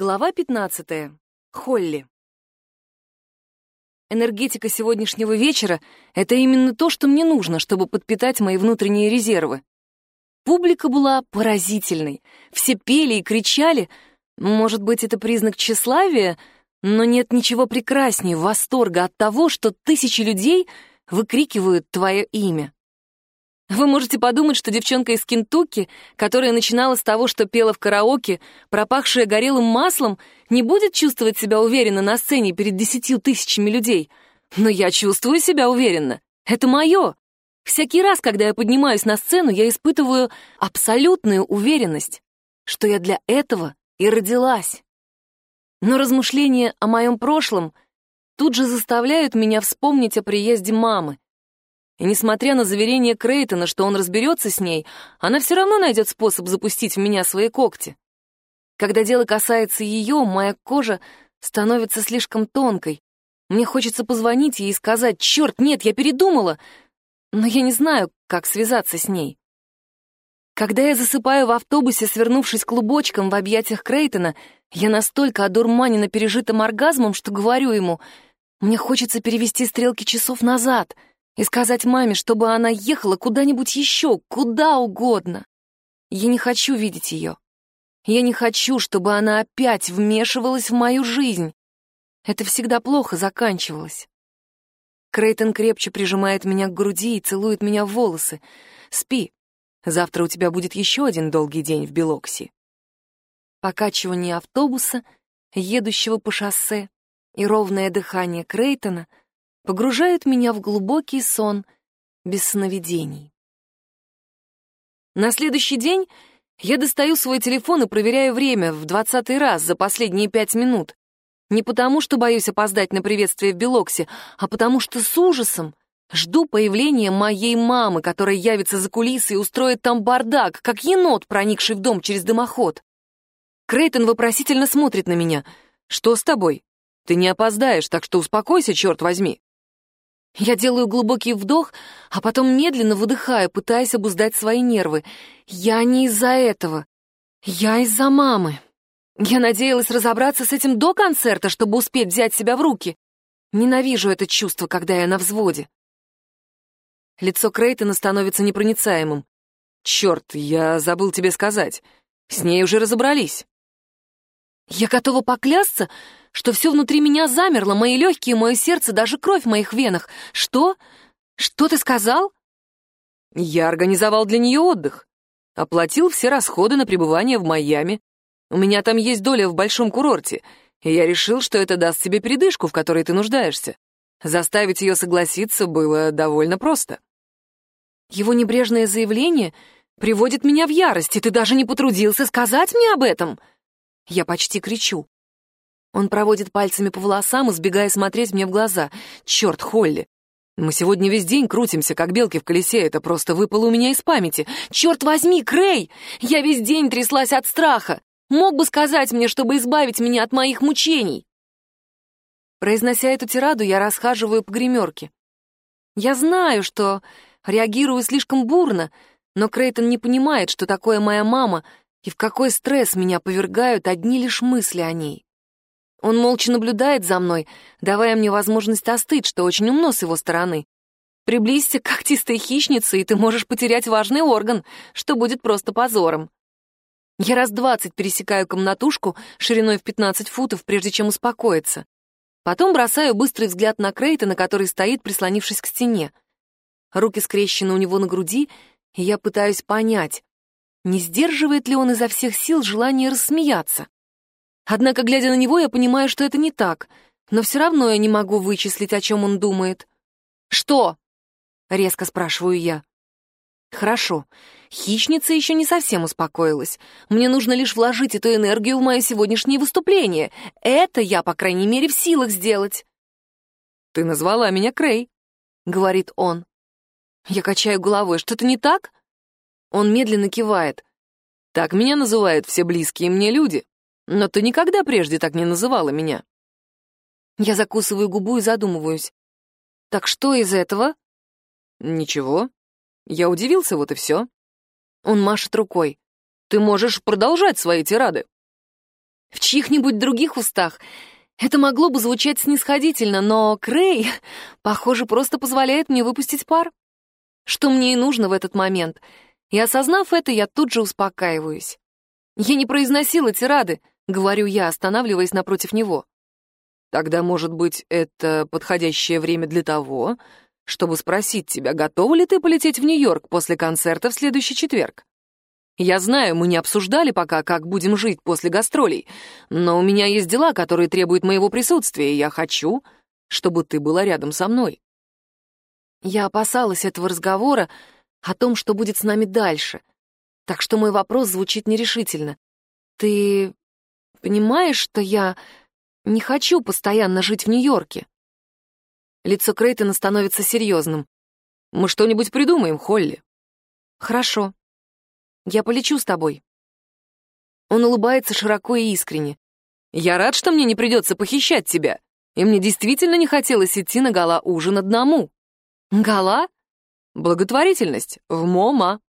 Глава 15. Холли. Энергетика сегодняшнего вечера — это именно то, что мне нужно, чтобы подпитать мои внутренние резервы. Публика была поразительной. Все пели и кричали. Может быть, это признак тщеславия, но нет ничего прекраснее восторга от того, что тысячи людей выкрикивают твое имя. Вы можете подумать, что девчонка из Кентукки, которая начинала с того, что пела в караоке, пропахшая горелым маслом, не будет чувствовать себя уверенно на сцене перед десятью тысячами людей. Но я чувствую себя уверенно. Это мое. Всякий раз, когда я поднимаюсь на сцену, я испытываю абсолютную уверенность, что я для этого и родилась. Но размышления о моем прошлом тут же заставляют меня вспомнить о приезде мамы. И несмотря на заверение Крейтона, что он разберется с ней, она все равно найдет способ запустить в меня свои когти. Когда дело касается ее, моя кожа становится слишком тонкой. Мне хочется позвонить ей и сказать, «Черт, нет, я передумала!» Но я не знаю, как связаться с ней. Когда я засыпаю в автобусе, свернувшись клубочком в объятиях Крейтона, я настолько одурманена пережитым оргазмом, что говорю ему, «Мне хочется перевести стрелки часов назад», — и сказать маме, чтобы она ехала куда-нибудь еще, куда угодно. Я не хочу видеть ее. Я не хочу, чтобы она опять вмешивалась в мою жизнь. Это всегда плохо заканчивалось. Крейтон крепче прижимает меня к груди и целует меня в волосы. «Спи. Завтра у тебя будет еще один долгий день в Белокси». Покачивание автобуса, едущего по шоссе, и ровное дыхание Крейтона — погружают меня в глубокий сон без сновидений. На следующий день я достаю свой телефон и проверяю время в двадцатый раз за последние пять минут. Не потому, что боюсь опоздать на приветствие в Белоксе, а потому что с ужасом жду появления моей мамы, которая явится за кулисы и устроит там бардак, как енот, проникший в дом через дымоход. Крейтон вопросительно смотрит на меня. «Что с тобой? Ты не опоздаешь, так что успокойся, черт возьми». Я делаю глубокий вдох, а потом медленно выдыхаю, пытаясь обуздать свои нервы. Я не из-за этого. Я из-за мамы. Я надеялась разобраться с этим до концерта, чтобы успеть взять себя в руки. Ненавижу это чувство, когда я на взводе. Лицо Крейтона становится непроницаемым. «Черт, я забыл тебе сказать. С ней уже разобрались». Я готова поклясться, что все внутри меня замерло, мои легкие, мое сердце, даже кровь в моих венах. Что? Что ты сказал? Я организовал для нее отдых. Оплатил все расходы на пребывание в Майами. У меня там есть доля в большом курорте, и я решил, что это даст тебе передышку, в которой ты нуждаешься. Заставить ее согласиться было довольно просто. Его небрежное заявление приводит меня в ярость, и ты даже не потрудился сказать мне об этом. Я почти кричу. Он проводит пальцами по волосам, избегая смотреть мне в глаза. «Черт, Холли! Мы сегодня весь день крутимся, как белки в колесе, это просто выпало у меня из памяти. Черт возьми, Крей! Я весь день тряслась от страха! Мог бы сказать мне, чтобы избавить меня от моих мучений!» Произнося эту тираду, я расхаживаю по гримерке. Я знаю, что реагирую слишком бурно, но Крейтон не понимает, что такое моя мама и в какой стресс меня повергают одни лишь мысли о ней. Он молча наблюдает за мной, давая мне возможность остыть, что очень умно с его стороны. Приблизься к когтистой хищнице, и ты можешь потерять важный орган, что будет просто позором. Я раз двадцать пересекаю комнатушку шириной в 15 футов, прежде чем успокоиться. Потом бросаю быстрый взгляд на Крейтона, который стоит, прислонившись к стене. Руки скрещены у него на груди, и я пытаюсь понять, не сдерживает ли он изо всех сил желание рассмеяться. Однако, глядя на него, я понимаю, что это не так, но все равно я не могу вычислить, о чем он думает. «Что?» — резко спрашиваю я. «Хорошо. Хищница еще не совсем успокоилась. Мне нужно лишь вложить эту энергию в мое сегодняшнее выступление. Это я, по крайней мере, в силах сделать». «Ты назвала меня Крей», — говорит он. Я качаю головой. «Что-то не так?» Он медленно кивает. «Так меня называют все близкие мне люди. Но ты никогда прежде так не называла меня. Я закусываю губу и задумываюсь. Так что из этого? Ничего. Я удивился, вот и все. Он машет рукой. Ты можешь продолжать свои тирады. В чьих-нибудь других устах это могло бы звучать снисходительно, но Крей, похоже, просто позволяет мне выпустить пар. Что мне и нужно в этот момент. И осознав это, я тут же успокаиваюсь. Я не произносила тирады, говорю я, останавливаясь напротив него. Тогда, может быть, это подходящее время для того, чтобы спросить тебя, готова ли ты полететь в Нью-Йорк после концерта в следующий четверг? Я знаю, мы не обсуждали пока, как будем жить после гастролей, но у меня есть дела, которые требуют моего присутствия, и я хочу, чтобы ты была рядом со мной. Я опасалась этого разговора о том, что будет с нами дальше, так что мой вопрос звучит нерешительно. Ты понимаешь, что я не хочу постоянно жить в Нью-Йорке? Лицо Крейтона становится серьезным. Мы что-нибудь придумаем, Холли. Хорошо. Я полечу с тобой». Он улыбается широко и искренне. «Я рад, что мне не придется похищать тебя, и мне действительно не хотелось идти на гала ужин одному». «Гала?» «Благотворительность. В MoMA».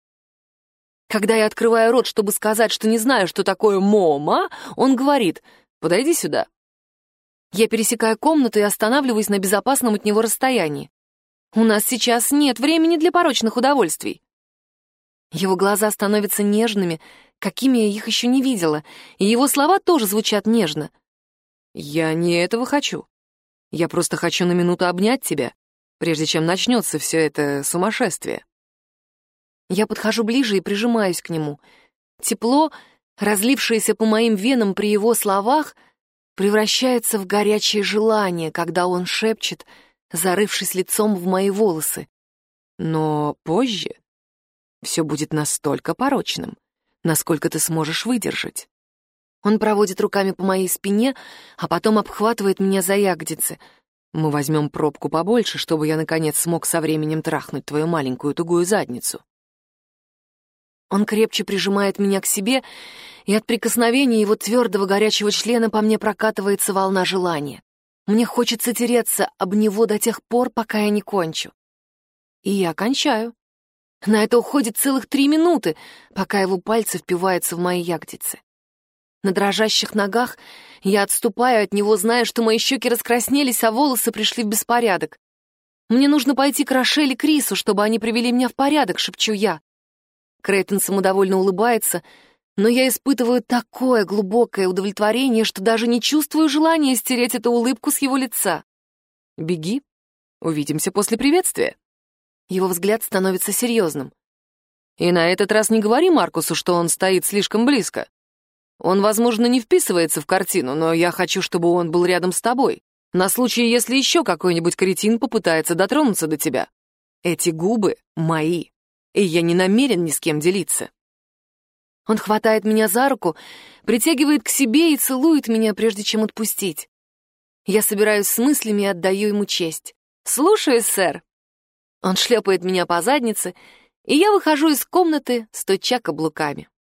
Когда я открываю рот, чтобы сказать, что не знаю, что такое MoMA, он говорит «Подойди сюда». Я пересекаю комнату и останавливаюсь на безопасном от него расстоянии. У нас сейчас нет времени для порочных удовольствий. Его глаза становятся нежными, какими я их еще не видела, и его слова тоже звучат нежно. «Я не этого хочу. Я просто хочу на минуту обнять тебя, прежде чем начнется все это сумасшествие». Я подхожу ближе и прижимаюсь к нему. Тепло, разлившееся по моим венам при его словах, превращается в горячее желание, когда он шепчет, зарывшись лицом в мои волосы. Но позже все будет настолько порочным, насколько ты сможешь выдержать. Он проводит руками по моей спине, а потом обхватывает меня за ягодицы. Мы возьмем пробку побольше, чтобы я, наконец, смог со временем трахнуть твою маленькую тугую задницу. Он крепче прижимает меня к себе, и от прикосновения его твердого горячего члена по мне прокатывается волна желания. Мне хочется тереться об него до тех пор, пока я не кончу. И я кончаю. На это уходит целых три минуты, пока его пальцы впиваются в мои ягодицы. На дрожащих ногах я отступаю от него, зная, что мои щеки раскраснелись, а волосы пришли в беспорядок. «Мне нужно пойти к Рошель и Крису, чтобы они привели меня в порядок», — шепчу я. Крейтон самодовольно улыбается, но я испытываю такое глубокое удовлетворение, что даже не чувствую желания стереть эту улыбку с его лица. «Беги. Увидимся после приветствия». Его взгляд становится серьезным. И на этот раз не говори Маркусу, что он стоит слишком близко. Он, возможно, не вписывается в картину, но я хочу, чтобы он был рядом с тобой, на случай, если еще какой-нибудь кретин попытается дотронуться до тебя. Эти губы мои, и я не намерен ни с кем делиться. Он хватает меня за руку, притягивает к себе и целует меня, прежде чем отпустить. Я собираюсь с мыслями и отдаю ему честь. «Слушаюсь, сэр», он шлепает меня по заднице, и я выхожу из комнаты, стуча каблуками.